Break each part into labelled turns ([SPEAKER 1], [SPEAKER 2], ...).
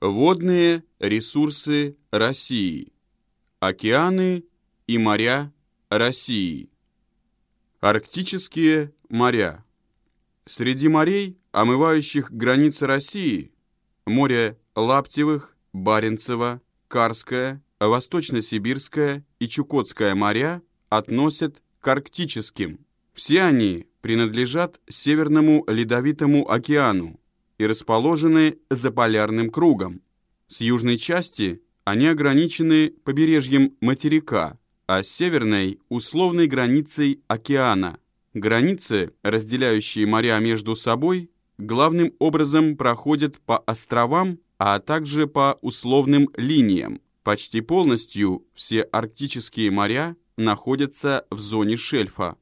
[SPEAKER 1] Водные ресурсы России. Океаны и моря России. Арктические моря. Среди морей, омывающих границы России, море Лаптевых, Баренцева, Карское, Восточно-Сибирское и Чукотское моря относят к арктическим. Все они принадлежат Северному Ледовитому океану, и расположены за полярным кругом. С южной части они ограничены побережьем материка, а с северной – условной границей океана. Границы, разделяющие моря между собой, главным образом проходят по островам, а также по условным линиям. Почти полностью все арктические моря находятся в зоне шельфа.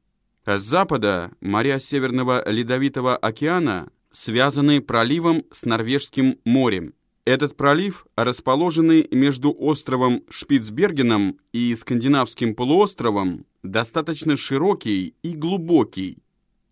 [SPEAKER 1] С запада моря Северного Ледовитого океана связаны проливом с Норвежским морем. Этот пролив, расположенный между островом Шпицбергеном и Скандинавским полуостровом, достаточно широкий и глубокий,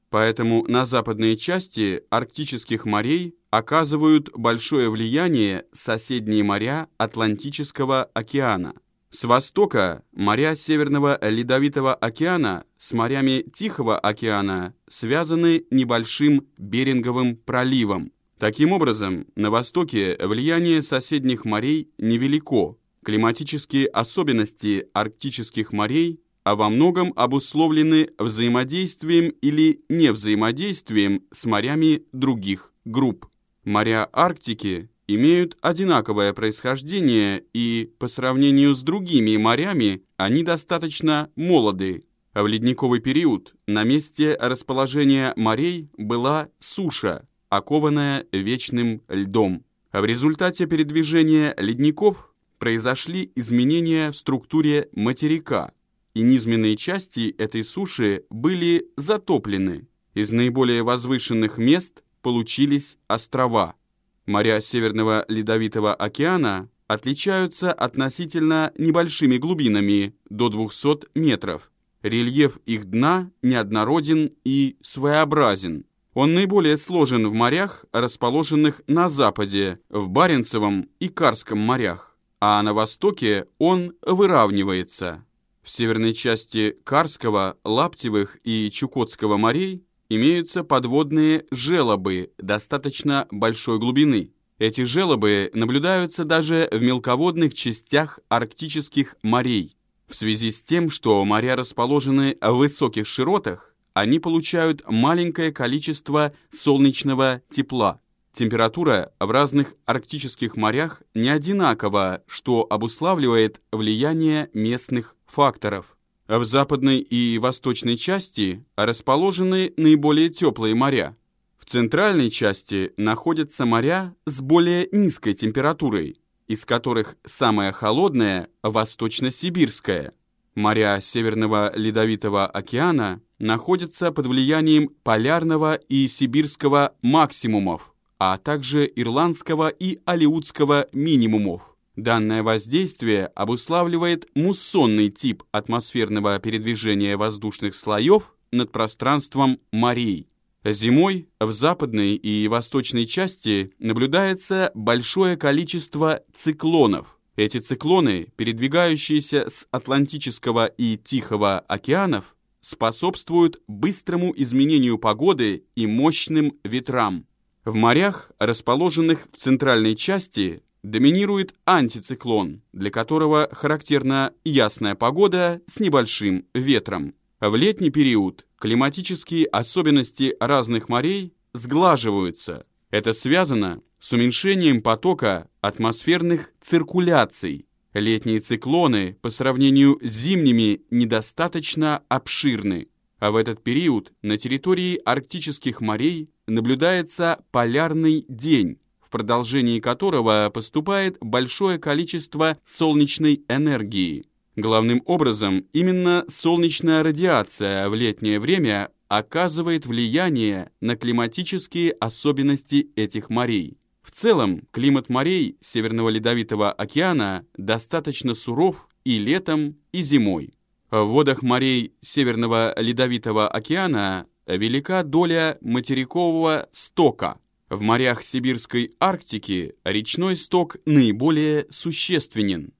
[SPEAKER 1] поэтому на западной части арктических морей оказывают большое влияние соседние моря Атлантического океана. С востока моря Северного Ледовитого океана с морями Тихого океана связаны небольшим Беринговым проливом. Таким образом, на востоке влияние соседних морей невелико. Климатические особенности арктических морей а во многом обусловлены взаимодействием или невзаимодействием с морями других групп. Моря Арктики имеют одинаковое происхождение и, по сравнению с другими морями, они достаточно молоды. В ледниковый период на месте расположения морей была суша, окованная вечным льдом. В результате передвижения ледников произошли изменения в структуре материка, и низменные части этой суши были затоплены. Из наиболее возвышенных мест получились острова – Моря Северного Ледовитого океана отличаются относительно небольшими глубинами, до 200 метров. Рельеф их дна неоднороден и своеобразен. Он наиболее сложен в морях, расположенных на западе, в Баренцевом и Карском морях, а на востоке он выравнивается. В северной части Карского, Лаптевых и Чукотского морей имеются подводные желобы достаточно большой глубины. Эти желобы наблюдаются даже в мелководных частях арктических морей. В связи с тем, что моря расположены в высоких широтах, они получают маленькое количество солнечного тепла. Температура в разных арктических морях не одинакова, что обуславливает влияние местных факторов. В западной и восточной части расположены наиболее теплые моря. В центральной части находятся моря с более низкой температурой, из которых самое холодное – восточно-сибирское. Моря Северного Ледовитого океана находятся под влиянием полярного и сибирского максимумов, а также ирландского и алиутского минимумов. Данное воздействие обуславливает муссонный тип атмосферного передвижения воздушных слоев над пространством морей. Зимой в западной и восточной части наблюдается большое количество циклонов. Эти циклоны, передвигающиеся с Атлантического и Тихого океанов, способствуют быстрому изменению погоды и мощным ветрам. В морях, расположенных в центральной части, доминирует антициклон, для которого характерна ясная погода с небольшим ветром. В летний период климатические особенности разных морей сглаживаются. Это связано с уменьшением потока атмосферных циркуляций. Летние циклоны по сравнению с зимними недостаточно обширны, а в этот период на территории арктических морей наблюдается полярный день, продолжении которого поступает большое количество солнечной энергии. Главным образом, именно солнечная радиация в летнее время оказывает влияние на климатические особенности этих морей. В целом, климат морей Северного Ледовитого океана достаточно суров и летом, и зимой. В водах морей Северного Ледовитого океана велика доля материкового стока – В морях Сибирской Арктики речной сток наиболее существенен.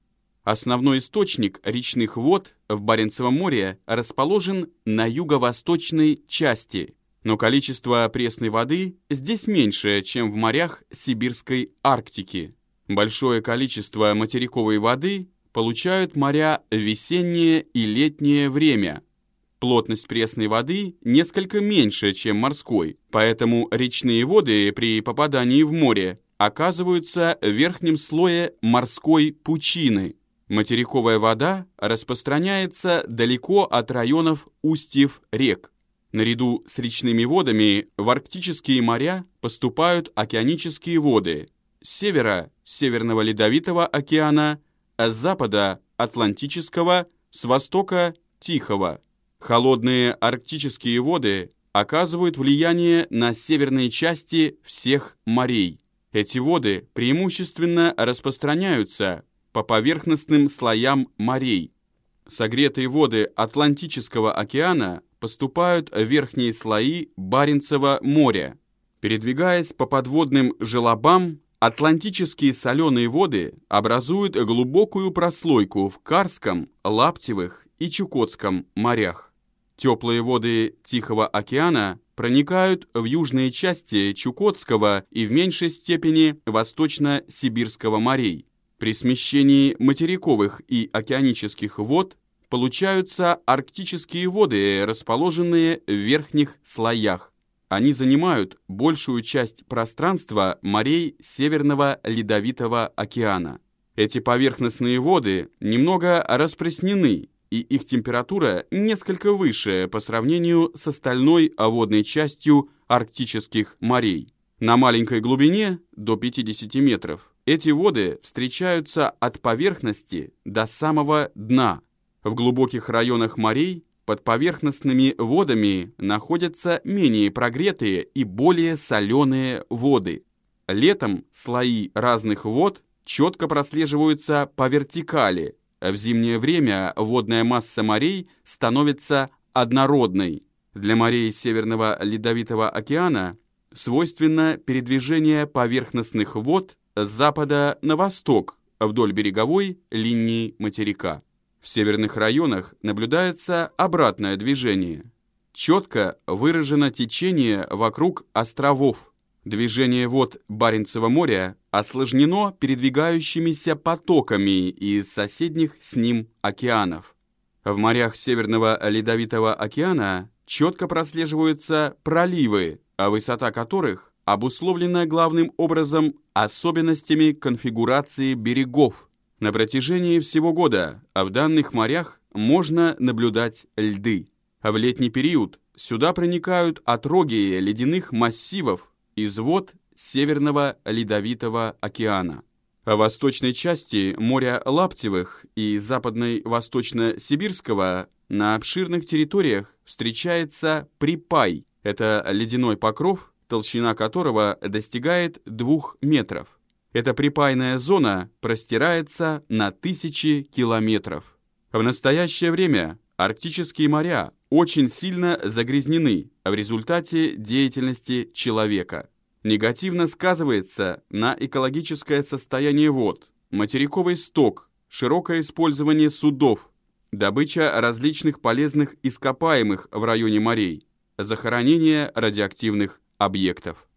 [SPEAKER 1] Основной источник речных вод в Баренцевом море расположен на юго-восточной части, но количество пресной воды здесь меньше, чем в морях Сибирской Арктики. Большое количество материковой воды получают моря весеннее и летнее время. Плотность пресной воды несколько меньше, чем морской, поэтому речные воды при попадании в море оказываются в верхнем слое морской пучины. Материковая вода распространяется далеко от районов устьев рек. Наряду с речными водами в арктические моря поступают океанические воды с севера – Северного Ледовитого океана а с запада – Атлантического, с востока – Тихого. Холодные арктические воды оказывают влияние на северные части всех морей. Эти воды преимущественно распространяются по поверхностным слоям морей. Согретые воды Атлантического океана поступают в верхние слои Баренцева моря. Передвигаясь по подводным желобам, Атлантические соленые воды образуют глубокую прослойку в Карском, Лаптевых и Чукотском морях. Теплые воды Тихого океана проникают в южные части Чукотского и в меньшей степени Восточно-Сибирского морей. При смещении материковых и океанических вод получаются арктические воды, расположенные в верхних слоях. Они занимают большую часть пространства морей Северного Ледовитого океана. Эти поверхностные воды немного распространены, и их температура несколько выше по сравнению с остальной водной частью арктических морей. На маленькой глубине, до 50 метров, эти воды встречаются от поверхности до самого дна. В глубоких районах морей под поверхностными водами находятся менее прогретые и более соленые воды. Летом слои разных вод четко прослеживаются по вертикали. В зимнее время водная масса морей становится однородной. Для морей Северного Ледовитого океана свойственно передвижение поверхностных вод с запада на восток вдоль береговой линии материка. В северных районах наблюдается обратное движение. Четко выражено течение вокруг островов. Движение вод Баренцева моря осложнено передвигающимися потоками из соседних с ним океанов. В морях Северного Ледовитого океана четко прослеживаются проливы, а высота которых обусловлена главным образом особенностями конфигурации берегов. На протяжении всего года а в данных морях можно наблюдать льды. В летний период сюда проникают отроги ледяных массивов из вод Северного Ледовитого океана. В восточной части моря Лаптевых и западной Восточно-Сибирского на обширных территориях встречается припай. Это ледяной покров, толщина которого достигает двух метров. Эта припайная зона простирается на тысячи километров. В настоящее время арктические моря очень сильно загрязнены в результате деятельности человека. Негативно сказывается на экологическое состояние вод, материковый сток, широкое использование судов, добыча различных полезных ископаемых в районе морей, захоронение радиоактивных объектов.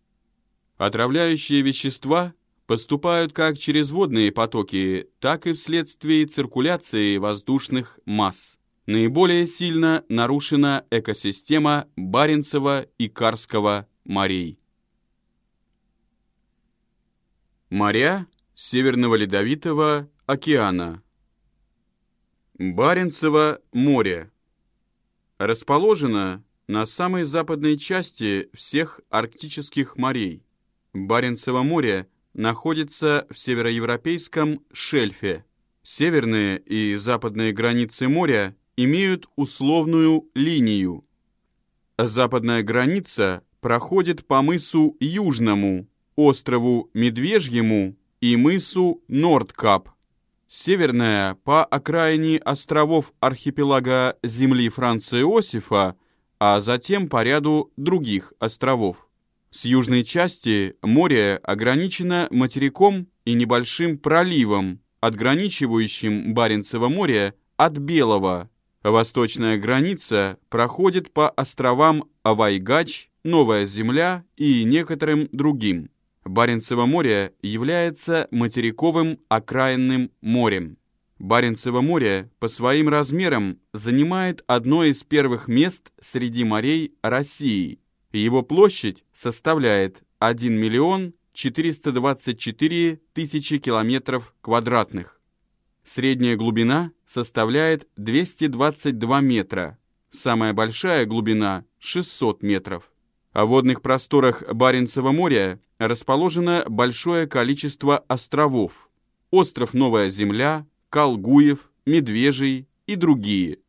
[SPEAKER 1] Отравляющие вещества поступают как через водные потоки, так и вследствие циркуляции воздушных масс. Наиболее сильно нарушена экосистема Баренцева и Карского морей. Моря Северного Ледовитого океана. Баренцево море. Расположено на самой западной части всех арктических морей. Баренцево море – находится в североевропейском шельфе. Северные и западные границы моря имеют условную линию. Западная граница проходит по мысу Южному, острову Медвежьему и мысу Нордкап. Северная по окраине островов архипелага земли Франца Иосифа, а затем по ряду других островов. С южной части море ограничено материком и небольшим проливом, отграничивающим Баренцево море от Белого. Восточная граница проходит по островам Авайгач, Новая Земля и некоторым другим. Баренцево море является материковым окраинным морем. Баренцево море по своим размерам занимает одно из первых мест среди морей России. Его площадь составляет 1 миллион 424 тысячи километров квадратных. Средняя глубина составляет 222 метра, самая большая глубина – 600 метров. О водных просторах Баренцева моря расположено большое количество островов. Остров Новая Земля – Колгуев, Медвежий и другие.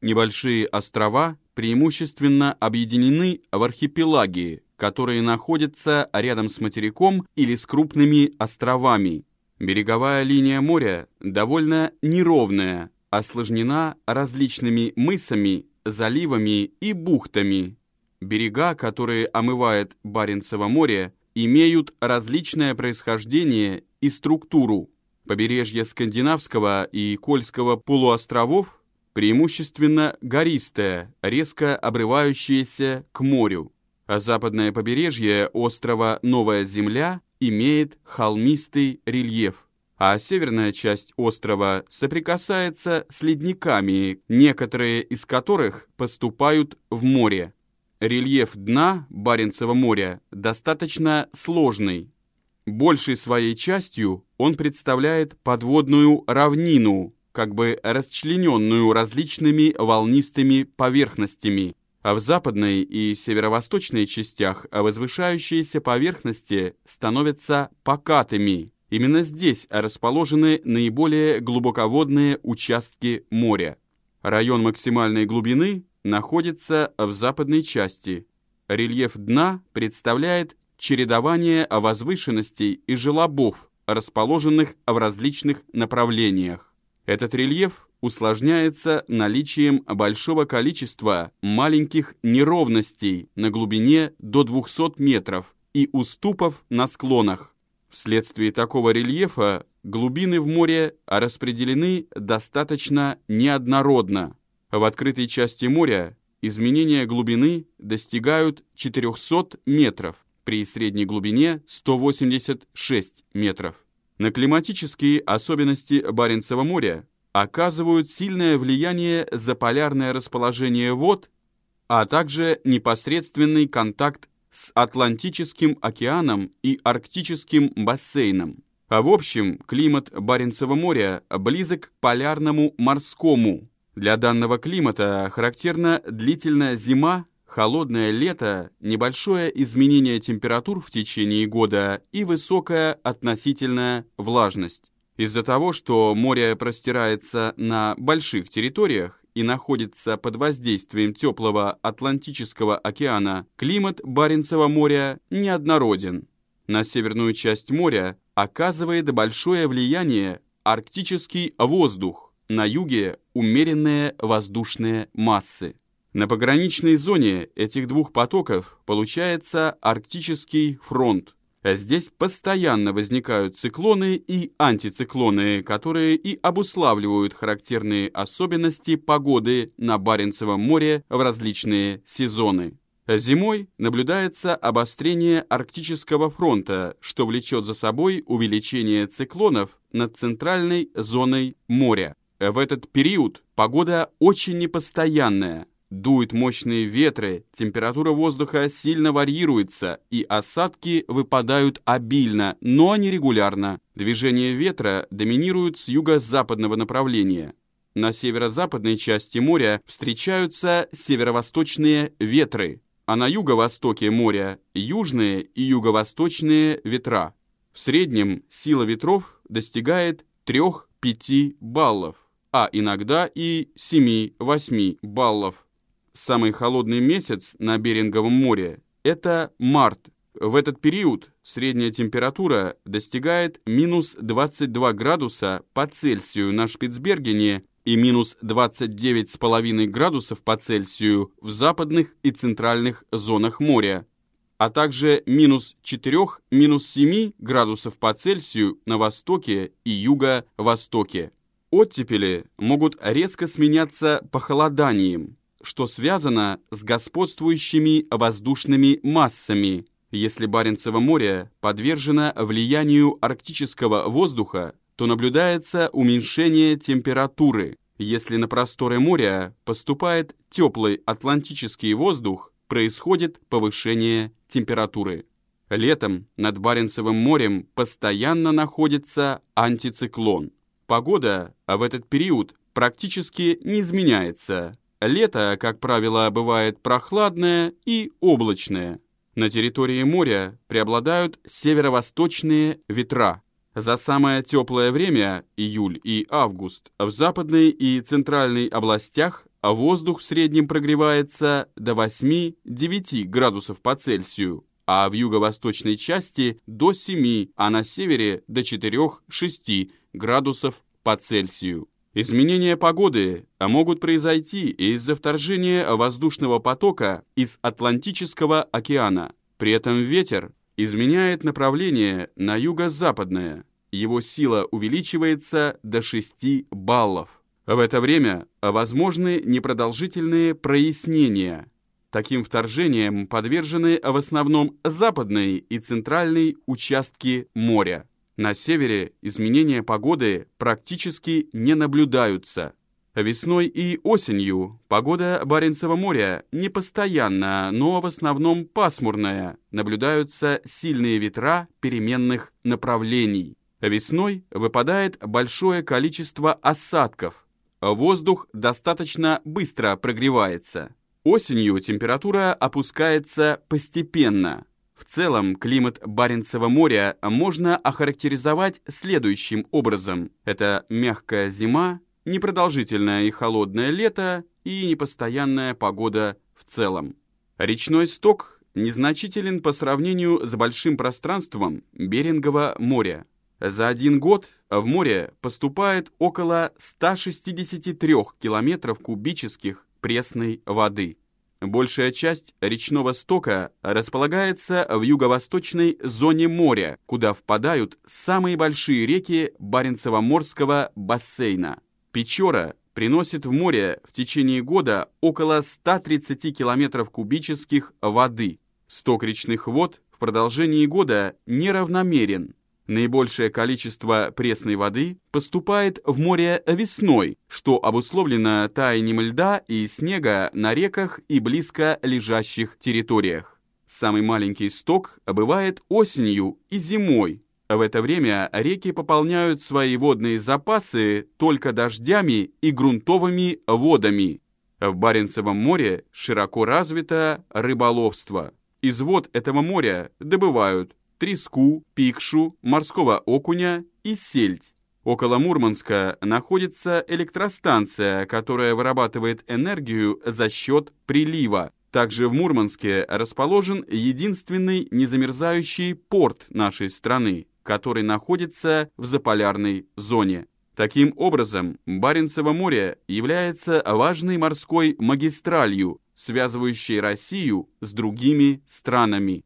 [SPEAKER 1] Небольшие острова преимущественно объединены в архипелаги, которые находятся рядом с материком или с крупными островами. Береговая линия моря довольно неровная, осложнена различными мысами, заливами и бухтами. Берега, которые омывает Баренцево море, имеют различное происхождение и структуру. Побережье Скандинавского и Кольского полуостровов преимущественно гористое, резко обрывающееся к морю, а западное побережье острова Новая Земля имеет холмистый рельеф, а северная часть острова соприкасается с ледниками, некоторые из которых поступают в море. Рельеф дна Баренцева моря достаточно сложный, Большей своей частью он представляет подводную равнину, как бы расчлененную различными волнистыми поверхностями, а в западной и северо-восточной частях возвышающиеся поверхности становятся покатыми. Именно здесь расположены наиболее глубоководные участки моря. Район максимальной глубины находится в западной части. Рельеф дна представляет чередование возвышенностей и желобов, расположенных в различных направлениях. Этот рельеф усложняется наличием большого количества маленьких неровностей на глубине до 200 метров и уступов на склонах. Вследствие такого рельефа глубины в море распределены достаточно неоднородно. В открытой части моря изменения глубины достигают 400 метров, при средней глубине 186 метров. На климатические особенности Баренцева моря оказывают сильное влияние заполярное расположение вод, а также непосредственный контакт с Атлантическим океаном и Арктическим бассейном. А в общем, климат Баренцева моря близок к полярному морскому. Для данного климата характерна длительная зима холодное лето, небольшое изменение температур в течение года и высокая относительная влажность. Из-за того, что море простирается на больших территориях и находится под воздействием теплого Атлантического океана, климат Баренцева моря неоднороден. На северную часть моря оказывает большое влияние арктический воздух, на юге умеренные воздушные массы. На пограничной зоне этих двух потоков получается арктический фронт. Здесь постоянно возникают циклоны и антициклоны, которые и обуславливают характерные особенности погоды на Баренцевом море в различные сезоны. Зимой наблюдается обострение арктического фронта, что влечет за собой увеличение циклонов над центральной зоной моря. В этот период погода очень непостоянная, Дуют мощные ветры, температура воздуха сильно варьируется, и осадки выпадают обильно, но нерегулярно. Движение ветра доминирует с юго-западного направления. На северо-западной части моря встречаются северо-восточные ветры, а на юго-востоке моря – южные и юго-восточные ветра. В среднем сила ветров достигает 3-5 баллов, а иногда и 7-8 баллов. Самый холодный месяц на Беринговом море – это март. В этот период средняя температура достигает минус 22 градуса по Цельсию на Шпицбергене и минус 29,5 градусов по Цельсию в западных и центральных зонах моря. а также минус 4, минус 7 градусов по Цельсию на востоке и юго-востоке. Оттепели могут резко сменяться похолоданием, что связано с господствующими воздушными массами. Если Баренцево море подвержено влиянию арктического воздуха, то наблюдается уменьшение температуры. Если на просторы моря поступает теплый атлантический воздух, происходит повышение температуры. Летом над Баренцевым морем постоянно находится антициклон. Погода в этот период практически не изменяется. Лето, как правило, бывает прохладное и облачное. На территории моря преобладают северо-восточные ветра. За самое теплое время, июль и август, в западной и центральной областях воздух в среднем прогревается до 8-9 градусов по Цельсию, а в юго-восточной части до 7, а на севере до 4-6 градусов по Цельсию. Изменения погоды могут произойти из-за вторжения воздушного потока из Атлантического океана. При этом ветер изменяет направление на юго-западное. Его сила увеличивается до 6 баллов. В это время возможны непродолжительные прояснения. Таким вторжением подвержены в основном западные и центральные участки моря. На севере изменения погоды практически не наблюдаются. Весной и осенью погода Баренцева моря непостоянна, но в основном пасмурная. Наблюдаются сильные ветра переменных направлений. Весной выпадает большое количество осадков. Воздух достаточно быстро прогревается. Осенью температура опускается постепенно. В целом, климат Баренцева моря можно охарактеризовать следующим образом. Это мягкая зима, непродолжительное и холодное лето и непостоянная погода в целом. Речной сток незначителен по сравнению с большим пространством Берингового моря. За один год в море поступает около 163 километров кубических пресной воды. Большая часть речного стока располагается в юго-восточной зоне моря, куда впадают самые большие реки Баренцево-морского бассейна. Печора приносит в море в течение года около 130 километров кубических воды. Сток речных вод в продолжении года неравномерен. Наибольшее количество пресной воды поступает в море весной, что обусловлено таянием льда и снега на реках и близко лежащих территориях. Самый маленький сток бывает осенью и зимой. В это время реки пополняют свои водные запасы только дождями и грунтовыми водами. В Баренцевом море широко развито рыболовство. Из вод этого моря добывают треску, пикшу, морского окуня и сельдь. Около Мурманска находится электростанция, которая вырабатывает энергию за счет прилива. Также в Мурманске расположен единственный незамерзающий порт нашей страны, который находится в заполярной зоне. Таким образом, Баренцево море является важной морской магистралью, связывающей Россию с другими странами.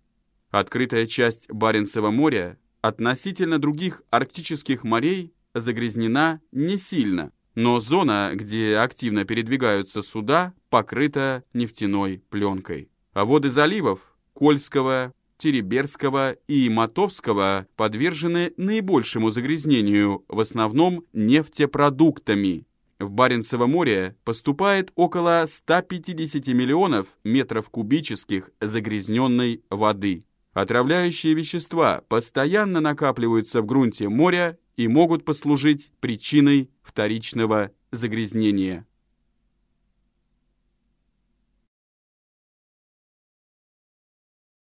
[SPEAKER 1] Открытая часть Баренцева моря относительно других арктических морей загрязнена не сильно, но зона, где активно передвигаются суда, покрыта нефтяной пленкой. А воды заливов Кольского, Тереберского и Мотовского подвержены наибольшему загрязнению, в основном нефтепродуктами. В Баренцево море поступает около 150 миллионов метров кубических загрязненной воды. Отравляющие вещества постоянно накапливаются в грунте моря и могут послужить причиной вторичного загрязнения.